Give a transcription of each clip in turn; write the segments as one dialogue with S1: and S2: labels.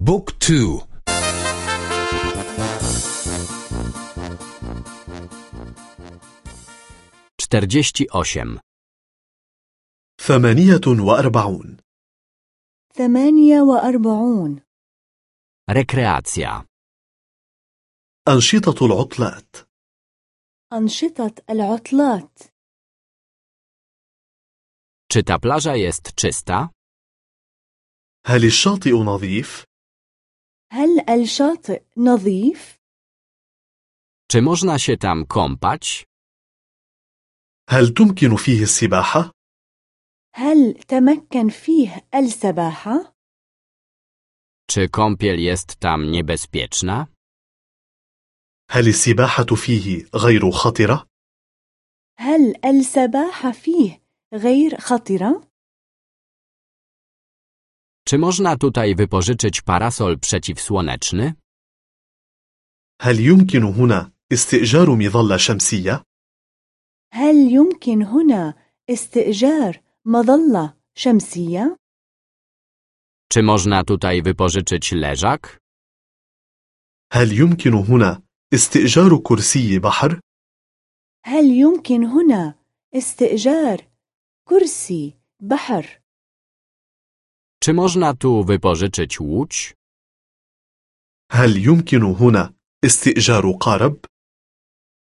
S1: بوك تو.
S2: Czterdzieści osiem.
S3: ثمانية وأربعون.
S4: ثمانية وأربعون.
S2: Rekreacja.
S3: أنشطة العطلات.
S4: أنشطة العطلات.
S2: Czy ta plaża jest czysta?
S3: هل الشاطئ نظيف؟
S4: هل الشاطئ نظيف؟
S2: Czy można się tam kąpać?
S3: هل تمكن فيه السباحة؟
S4: هل تمكن فيه السباحة؟
S2: Czy kąpiel jest tam niebezpieczna?
S3: هل السباحة فيه غير خطرة؟
S4: هل السباحة فيه غير خطرة؟
S2: Czy można tutaj wypożyczyć parasol przeciwsłoneczny?
S3: هل يمكن هنا استئجار مظلة شمسية؟
S4: هل يمكن هنا استئجار مظلة شمسية؟
S2: Czy można tutaj wypożyczyć leżak?
S3: هل يمكن هنا استئجار كرسي بحر؟
S4: هل يمكن هنا استئجار كرسي بحر؟
S2: Czy można tu wypożyczyć łódź?
S3: هل يمكن هنا استئجار قارب؟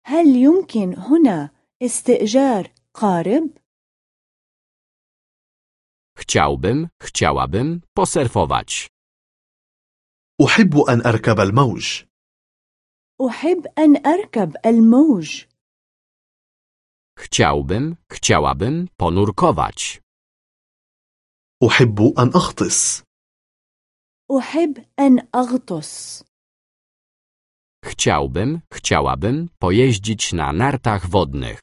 S4: هل يمكن هنا استئجار قارب؟
S2: Chciałbym, chciałabym posurfować.
S3: أحب أن أركب الموج.
S4: أحب أن أركب الموج.
S2: Chciałbym, chciałabym ponurkować.
S3: أحب أن أغطس.
S4: أحب أن أغطس.
S2: Chciałbym, chciałabym pojeździć na nartach wodnych.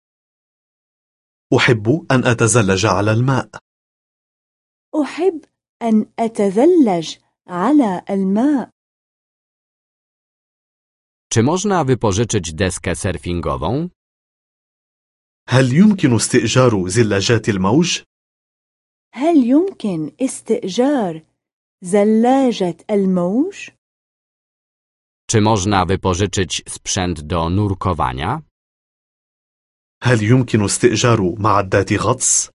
S3: أحب أن أتزلج على الماء.
S4: أحب أن أتزلج على الماء.
S2: Czy można wypożyczyć deskę surfingową?
S3: هل يمكن استئجار زلاجات الموج؟
S4: هل يمكن استئجار زلاجة الموج؟
S2: Czy można wypożyczyć sprzęt do nurkowania?
S3: هل يمكن استئجار معدات غطس؟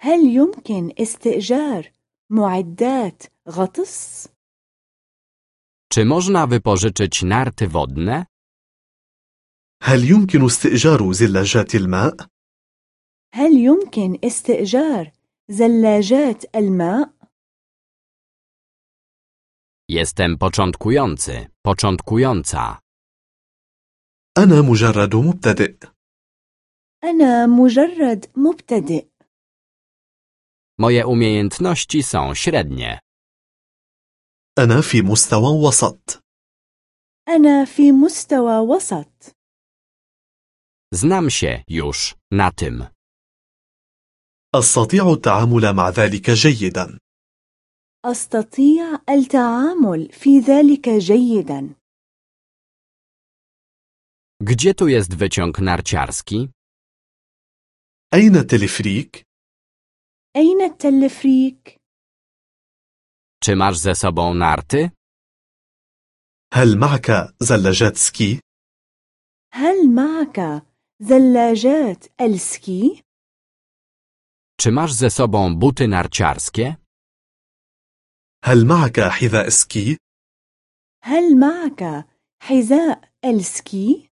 S4: هل يمكن استئجار معدات غطس؟
S2: Czy można wypożyczyć narty wodne?
S3: هل يمكن استئجار زلاجات الماء؟
S4: هل يمكن استئجار زلاجات الماء؟
S2: Jestem początkujący, początkująca.
S3: أنا مجرد مبتدئ.
S4: أنا مجرد مبتدئ.
S2: Moje umiejętności są średnie.
S3: أنا في مستوى وسط.
S4: أنا في مستوى وسط.
S2: Znam się już na tym.
S3: أستطيع التعامل مع ذلك جيدا.
S4: أستطيع التعامل في ذلك جيدا.
S2: Gdzie tu jest wyciąg narciarski?
S3: أين التلفريك؟
S4: أين التلفريك؟
S2: Czy masz ze sobą narty?
S3: هل معك زلاجات سكي؟
S4: هل معك زلاجات السكي؟
S2: Czy masz ze sobą buty narciarskie?
S3: هل معك حذاء سكي؟
S4: هل معك حذاء السكي؟